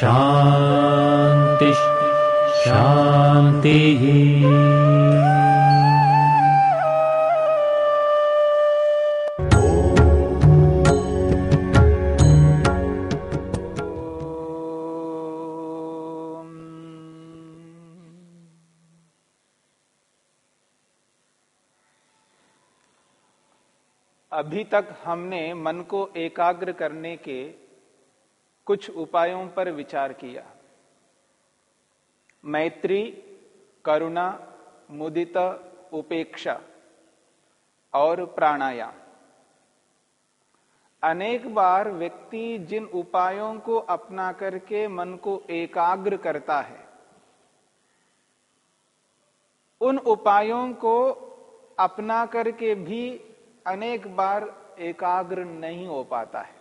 शान्तिः शान्तिः अभी तक हमने मन को एकाग्र करने के कुछ उपायों पर विचार किया। मैत्री, करुणा, मुदित, उपेक्षा और प्राणायाम। अनेक बार व्यक्ति जिन उपायों को अपना करके मन को एकाग्र करता है, उन उपायों को अपना करके भी अनेक बार एकाग्र नहीं हो पाता है।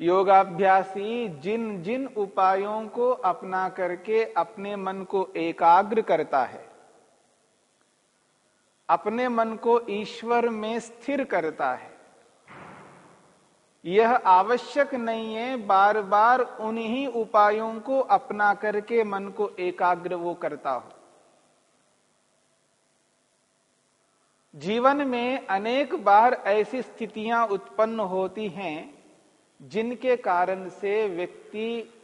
योगाभ्यासी जिन जिन उपायों को अपना करके अपने मन को एकाग्र करता है, अपने मन को ईश्वर में स्थिर करता है, यह आवश्यक नहीं है बार बार उन्हीं उपायों को अपना करके मन को एकाग्र वो करता हो। जीवन में अनेक बार ऐसी स्थितियाँ उत्पन्न होती हैं जिनके कारण से व्यक्ति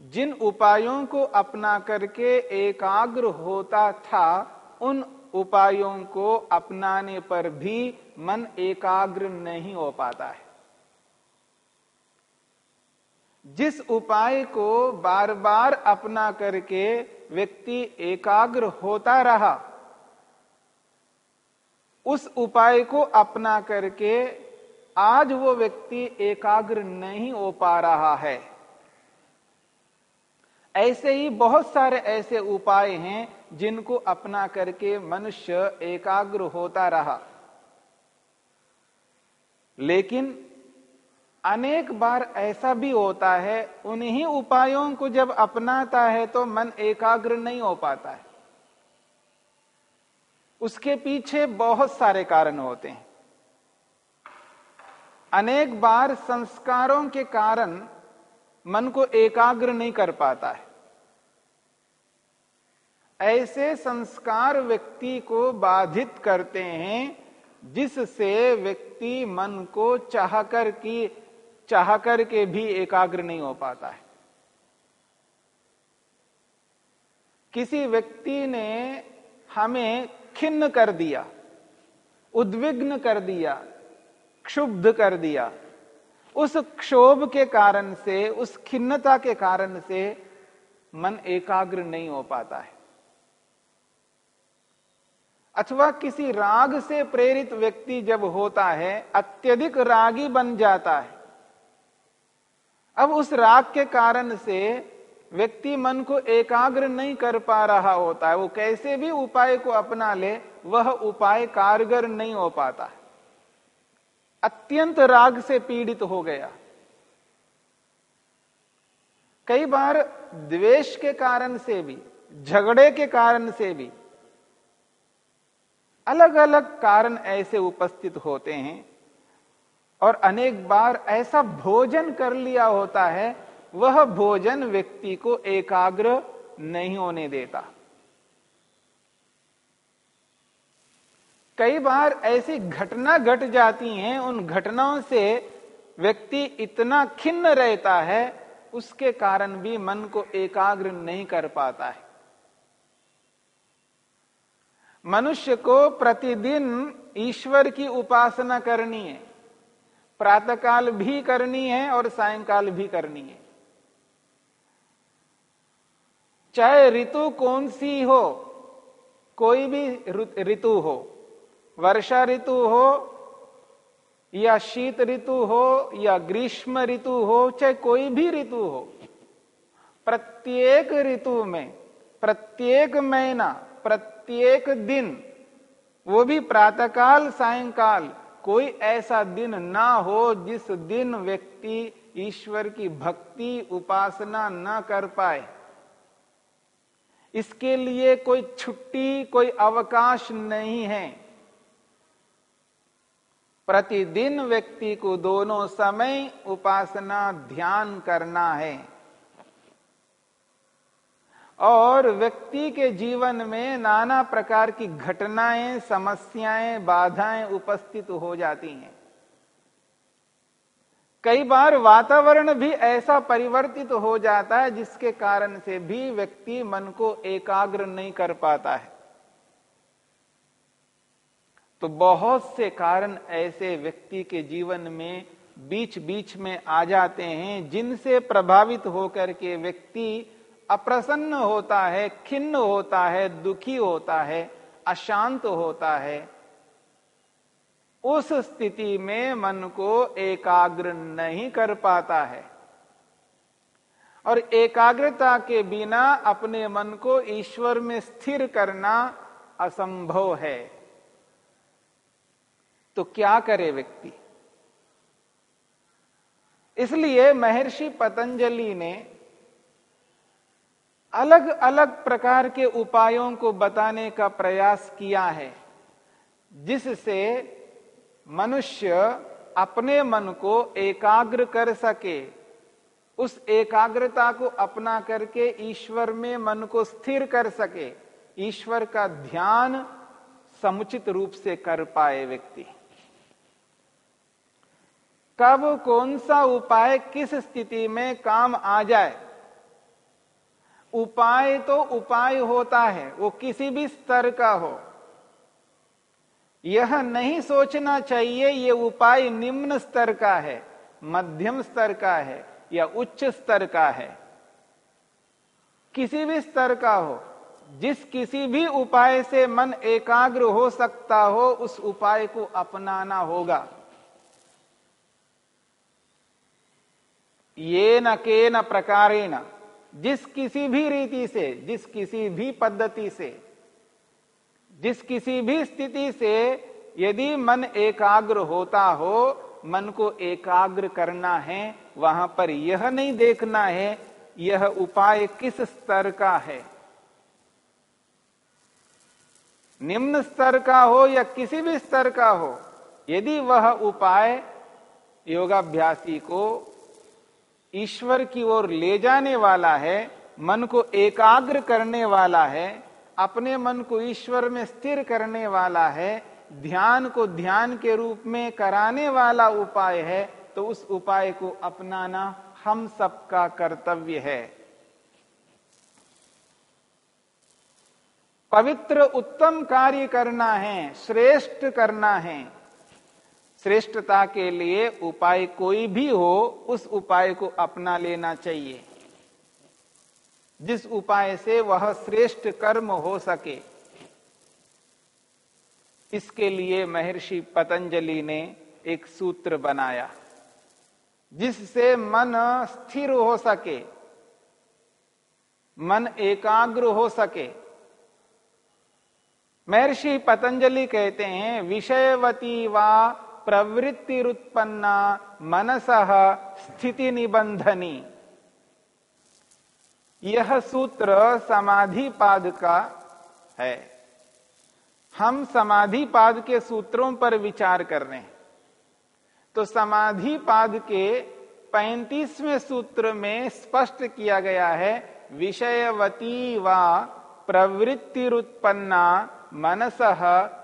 जिन उपायों को अपना करके एकाग्र होता था, उन उपायों को अपनाने पर भी मन एकाग्र नहीं हो पाता है। जिस उपाय को बार बार अपना करके व्यक्ति एकाग्र होता रहा, उस उपाय को अपना करके आज वो व्यक्ति एकाग्र नहीं हो पा रहा है। ऐसे ही बहुत सारे ऐसे उपाय हैं जिनको अपना करके मनुष्य एकाग्र होता रहा। लेकिन अनेक बार ऐसा भी होता है, उन्हीं उपायों को जब अपनाता है तो मन एकाग्र नहीं हो पाता है। उसके पीछे बहुत सारे कारण होते हैं। अनेक बार संस्कारों के कारण मन को एकाग्र नहीं कर पाता है। ऐसे संस्कार व्यक्ति को बाधित करते हैं, जिससे व्यक्ति मन को चाहकर की, चाहकर के भी एकाग्र नहीं हो पाता है। किसी व्यक्ति ने हमें खिन्न कर दिया, उद्विग्न कर दिया क्षुब्ध कर दिया। उस क्षोभ के कारण से, उस खिन्नता के कारण से मन एकाग्र नहीं हो पाता है। अथवा किसी राग से प्रेरित व्यक्ति जब होता है, अत्यधिक रागी बन जाता है। अब उस राग के कारण से व्यक्ति मन को एकाग्र नहीं कर पा रहा होता है, वो कैसे भी उपाय को अपना ले, वह उपाय कारगर नहीं हो पाता है। अत्यंत राग से पीड़ित हो गया। कई बार द्वेष के कारण से भी, झगड़े के कारण से भी अलग अलग कारण ऐसे उपस्थित होते हैं और अनेक बार ऐसा भोजन कर लिया होता है, वह भोजन व्यक्ति को एकाग्र नहीं होने देता। कई बार ऐसी घटना घट जाती हैं, उन घटनाओं से व्यक्ति इतना खिन्न रहता है, उसके कारण भी मन को एकाग्र नहीं कर पाता है। मनुष्य को प्रतिदिन ईश्वर की उपासना करनी है, प्रातःकाल भी करनी है और सायंकाल भी करनी है। चाहे ऋतु कौन सी हो, कोई भी ऋतु हो वर्षा ऋतु हो, या शीत ऋतु हो, या ग्रीष्म ऋतु हो, चाहे कोई भी ऋतु हो, प्रत्येक ऋतु में, प्रत्येक महीना, प्रत्येक दिन, वो भी प्रातःकाल, सायंकाल, कोई ऐसा दिन ना हो जिस दिन व्यक्ति ईश्वर की भक्ति, उपासना न कर पाए। इसके लिए कोई छुट्टी, कोई अवकाश नहीं है। प्रतिदिन व्यक्ति को दोनों समय उपासना ध्यान करना है। और व्यक्ति के जीवन में नाना प्रकार की घटनाएँ, समस्याएँ, बाधाएँ उपस्थित हो जाती हैं। कई बार वातावरण भी ऐसा परिवर्तित हो जाता है, जिसके कारण से भी व्यक्ति मन को एकाग्र नहीं कर पाता है। तो बहुत से कारण ऐसे व्यक्ति के जीवन में बीच बीच में आ जाते हैं, जिनसे प्रभावित होकर के व्यक्ति अप्रसन्न होता है, खिन्न होता है, दुखी होता है, अशांत होता है। उस स्थिति में मन को एकाग्र नहीं कर पाता है। और एकाग्रता के बिना अपने मन को ईश्वर में स्थिर करना असंभव है। तो क्या करे व्यक्ति? इसलिए महर्षि पतंजलि ने अलग अलग प्रकार के उपायों को बताने का प्रयास किया है, जिससे मनुष्य अपने मन को एकाग्र कर सके, उस एकाग्रता को अपना करके ईश्वर में मन को स्थिर कर सके। ईश्वर का ध्यान समुचित रूप से कर पाए व्यक्ति। कब कौन सा उपाय किस स्थिति में काम आ जाए? उपाय तो उपाय होता है, वो किसी भी स्तर का हो। यह नहीं सोचना चाहिए, ये उपाय निम्न स्तर का है, मध्यम स्तर का है, या उच्च स्तर का है। किसी भी स्तर का हो, जिस किसी भी उपाय से मन एकाग्र हो सकता हो, उस उपाय को अपनाना होगा। ये न के न प्रकारेण। जिस किसी भी रीति से, जिस किसी भी पद्धति से, जिस किसी भी स्थिति से यदि मन एकाग्र होता हो, मन को एकाग्र करना है, वहाँ पर यह नहीं देखना है, यह उपाय किस स्तर का है। निम्न स्तर का हो या किसी भी स्तर का हो, यदि वह उपाय योगाभ्यासी को ईश्वर की ओर ले जाने वाला है, मन को एकाग्र करने वाला है, अपने मन को ईश्वर में स्थिर करने वाला है, ध्यान को ध्यान के रूप में कराने वाला उपाय है तो उस उपाय को अपनाना हम सबका कर्तव्य है। पवित्र उत्तम कार्य करना है, श्रेष्ठ करना है श्रेष्ठता के लिए उपाय कोई भी हो, उस उपाय को अपना लेना चाहिए। जिस उपाय से वह श्रेष्ठ कर्म हो सके। इसके लिए महर्षि पतंजलि ने एक सूत्र बनाया। जिससे मन स्थिर हो सके, मन एकाग्र हो सके। महर्षि पतंजलि कहते हैं, विषयवती वा प्रवृत्तिरुत्पन्ना मनस स्थिति निबंधनी यह सूत्र समाधि पाद का है। हम समाधि पाद के सूत्रों पर विचार कर रहे हैं। तो समाधि पाद के पैंतीसवें सूत्र में स्पष्ट किया गया है, विषयवती व प्रवृत्तिरुत्पन्ना मनस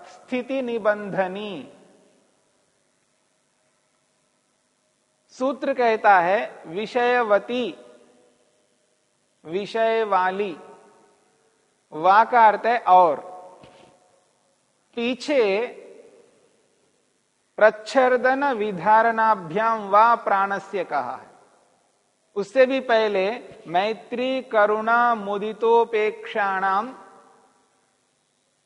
स्थिति निबंधनी सूत्र कहता है, विषयवती विषय वाली वा का अर्थ है और। पीछे, प्रच्छर्दन विधारणाभ्याम वा प्राणस्य कहा है। उससे भी पहले, मैत्री करुणा मुदितोपेक्षाणाम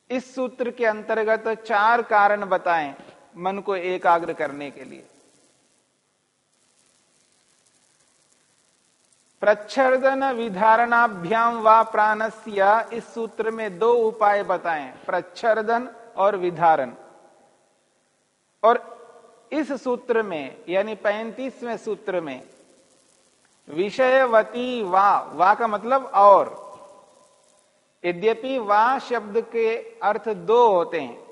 इस सूत्र के अंतर्गत चार कारण बताएँ मन को एकाग्र करने के लिए। प्रच्छर्दन विधारणाभ्याम व प्राणस्य इस सूत्र में दो उपाय बताएँ, प्रच्छर्दन और विधारण। और इस सूत्र में, यानी पैंतीसवें सूत्र में, विषयवती वा वा का मतलब और। यद्यपि वा शब्द के अर्थ दो होते हैं,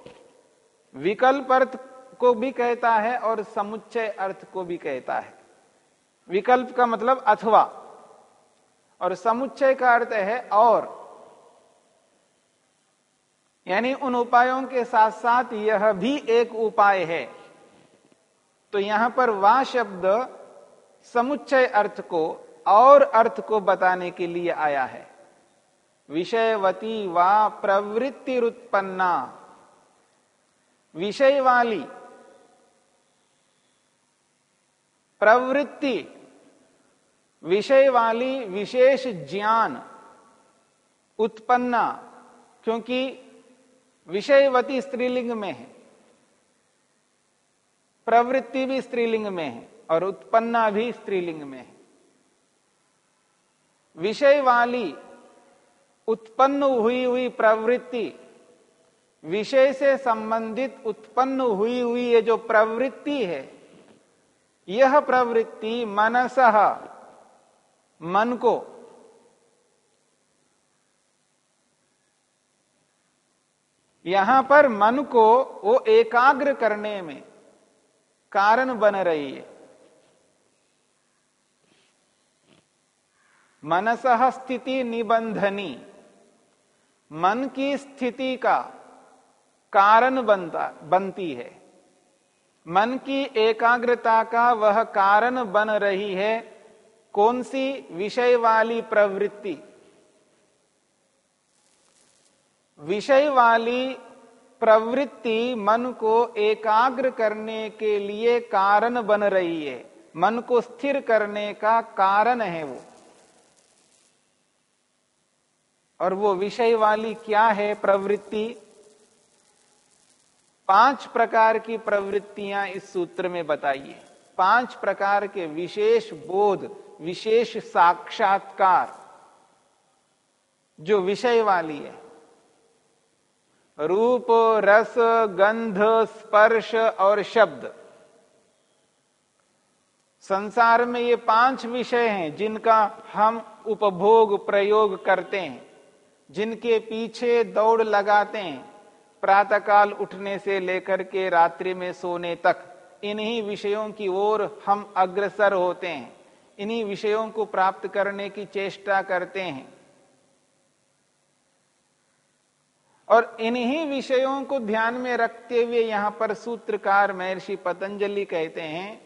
विकल्प अर्थ को भी कहता है और समुच्चय अर्थ को भी कहता है। विकल्प का मतलब अथवा। और समुच्चय का अर्थ है और। यानी उन उपायों के साथ साथ यह भी एक उपाय है। तो यहाँ पर वा शब्द समुच्चय अर्थ को और अर्थ को बताने के लिए आया है। विषयवती वा प्रवृत्ति उत्पन्ना विषय वाली प्रवृत्ति विषय वाली विशेष ज्ञान उत्पन्ना, क्योंकि विषयवती स्त्रीलिंग में है, प्रवृत्ति भी स्त्रीलिंग में है और उत्पन्ना भी स्त्रीलिंग में है। विषय वाली उत्पन्न हुई हुई प्रवृत्ति, विषय से संबंधित उत्पन्न हुई हुई ये जो प्रवृत्ति है, यह प्रवृत्ति मनस मन को। यहाँ पर मन को वो एकाग्र करने में कारण बन रही है। मनस स्थिति निबंधनी। मन की स्थिति का कारण बनता, बनती है। मन की एकाग्रता का वह कारण बन रही है कौन सी विषय वाली प्रवृत्ति? विषय वाली प्रवृत्ति मन को एकाग्र करने के लिए कारण बन रही है। मन को स्थिर करने का कारण है वो। और वो विषय वाली क्या है प्रवृत्ति? पाँच प्रकार की प्रवृत्तियाँ इस सूत्र में बताइए पाँच प्रकार के विशेष बोध, विशेष साक्षात्कार, जो विषय वाली है। रूप, रस, गंध, स्पर्श और शब्द। संसार में ये पाँच विषय हैं, जिनका हम उपभोग, प्रयोग करते हैं, जिनके पीछे दौड़ लगाते हैं, प्रातःकाल उठने से लेकर के रात्रि में सोने तक। इन्हीं विषयों की ओर हम अग्रसर होते हैं। इन्हीं विषयों को प्राप्त करने की चेष्टा करते हैं। और इन्हीं विषयों को ध्यान में रखते हुए यहाँ पर सूत्रकार महर्षि पतंजलि कहते हैं,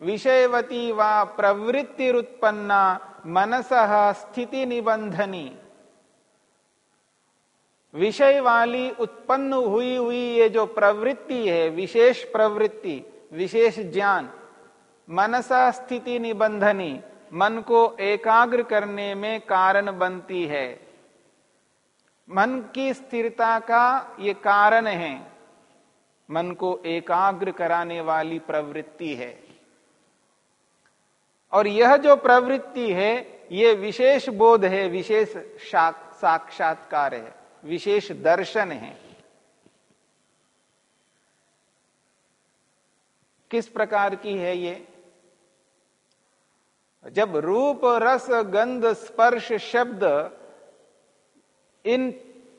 विषयवती व प्रवृत्ति उत्पन्ना मनस स्थिति निबंधनी विषय वाली उत्पन्न हुई हुई ये जो प्रवृत्ति है, विशेष प्रवृत्ति विशेष ज्ञान, मनसा स्थिति निबंधनी, मन को एकाग्र करने में कारण बनती है। मन की स्थिरता का ये कारण है। मन को एकाग्र कराने वाली प्रवृत्ति है। और यह जो प्रवृत्ति है, ये विशेष बोध है, विशेष साक्षात्कार है, विशेष दर्शन है। किस प्रकार की है ये? जब रूप, रस, गंध, स्पर्श, शब्द इन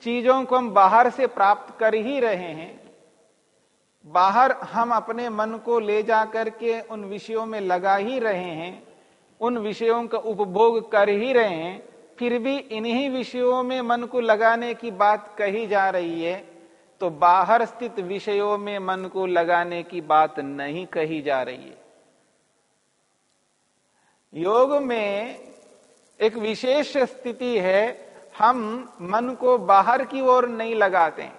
चीज़ों को हम बाहर से प्राप्त कर ही रहे हैं, बाहर हम अपने मन को ले जा करके उन विषयों में लगा ही रहे हैं, उन विषयों का उपभोग कर ही रहे हैं, फिर भी इन्हीं विषयों में मन को लगाने की बात कही जा रही है। तो बाहर स्थित विषयों में मन को लगाने की बात नहीं कही जा रही है। योग में एक विशेष स्थिति है, हम मन को बाहर की ओर नहीं लगाते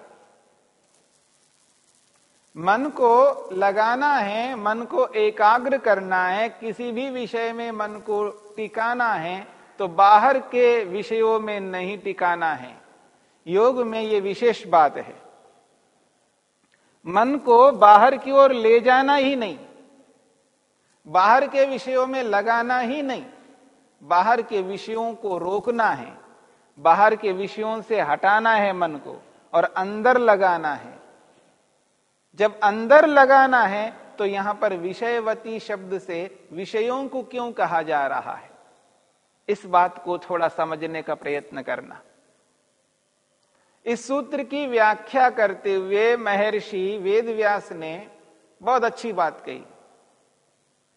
मन को लगाना है, मन को एकाग्र करना है, किसी भी विषय में मन को टिकाना है तो बाहर के विषयों में नहीं टिकाना है। योग में ये विशेष बात है। मन को बाहर की ओर ले जाना ही नहीं, बाहर के विषयों में लगाना ही नहीं, बाहर के विषयों को रोकना है, बाहर के विषयों से हटाना है मन को और अंदर लगाना है। जब अंदर लगाना है तो यहाँ पर विषयवती शब्द से विषयों को क्यों कहा जा रहा है? इस बात को थोड़ा समझने का प्रयत्न करना। इस सूत्र की व्याख्या करते हुए महर्षि वेदव्यास ने बहुत अच्छी बात कही।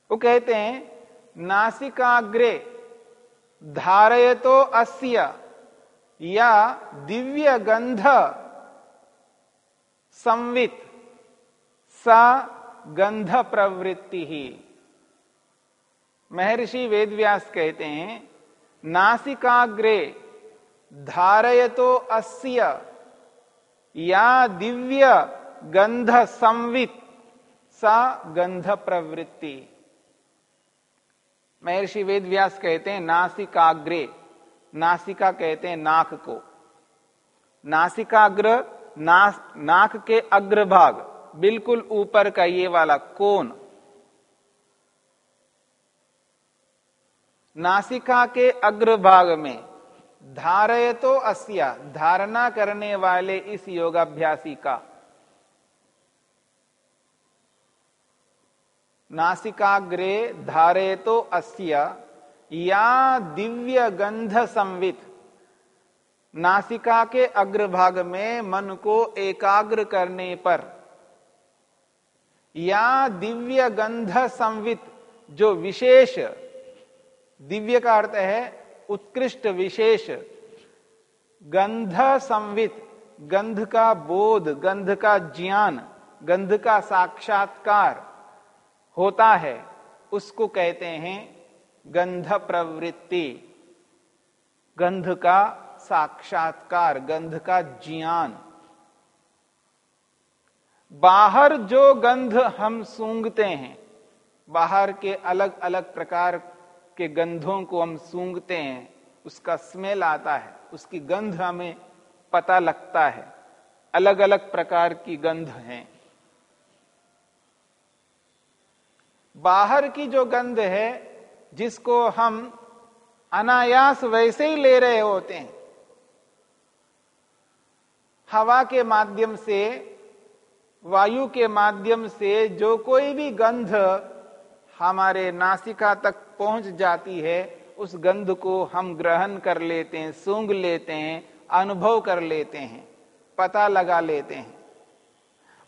वो कहते हैं, नासिकाग्रे धारयतो अस्य या दिव्य गंध संवित सा गंध प्रवृत्ति ही महर्षि वेदव्यास कहते हैं, नासिकाग्रे धारयतो अस्य या दिव्य गंध संवित सा गंध प्रवृत्ति महर्षि वेद व्यास कहते हैं नासिकाग्रे नासिका कहते हैं नाक को। नासिकाग्र नास, नाक के अग्रभाग बिल्कुल ऊपर का ये वाला कोन। नासिका के अग्रभाग में धारय तो अस्या, धारणा करने वाले इस योगाभ्यासी का। नासिकाग्रे धारे तो अस्या, या दिव्य गंध संवित नासिका के अग्रभाग में मन को एकाग्र करने पर, या दिव्य गंध संवित जो विशेष, दिव्य का अर्थ है उत्कृष्ट विशेष गंध संवित, गंध का बोध, गंध का ज्ञान, गंध का साक्षात्कार होता है, उसको कहते हैं गंध प्रवृत्ति। गंध का साक्षात्कार, गंध का ज्ञान। बाहर जो गंध हम सूंघते हैं, बाहर के अलग अलग प्रकार के गंधों को हम सूंघते हैं, उसका स्मेल आता है, उसकी गंध हमें पता लगता है। अलग अलग प्रकार की गंध हैं। बाहर की जो गंध है, जिसको हम अनायास वैसे ही ले रहे होते हैं, हवा के माध्यम से, वायु के माध्यम से जो कोई भी गंध हमारे नासिका तक पहुँच जाती है, उस गंध को हम ग्रहण कर लेते हैं, सूंघ लेते हैं, अनुभव कर लेते हैं, पता लगा लेते हैं।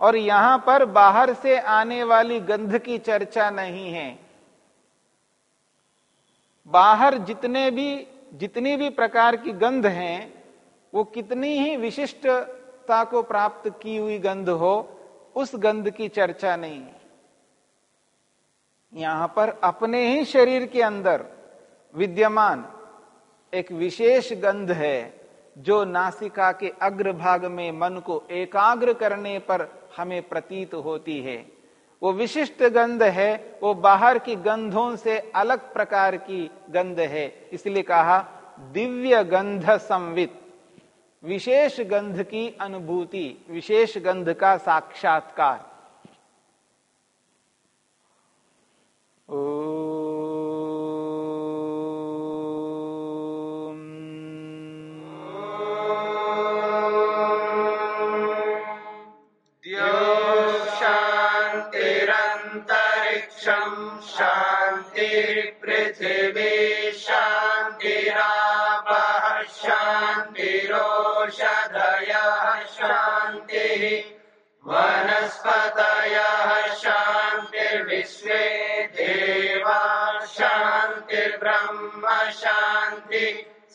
और यहाँ पर बाहर से आने वाली गंध की चर्चा नहीं है। बाहर जितने भी, जितनी भी प्रकार की गंध हैं, वो कितनी ही विशिष्टता को प्राप्त की हुई गंध हो, उस गंध की चर्चा नहीं है। यहाँ पर अपने ही शरीर के अंदर विद्यमान एक विशेष गंध है, जो नासिका के अग्रभाग में मन को एकाग्र करने पर हमें प्रतीत होती है। वो विशिष्ट गंध है, वो बाहर की गंधों से अलग प्रकार की गंध है। इसलिए कहा, दिव्य गंध संवित, विशेष गंध की अनुभूति, विशेष गंध का साक्षात्कार। Oh.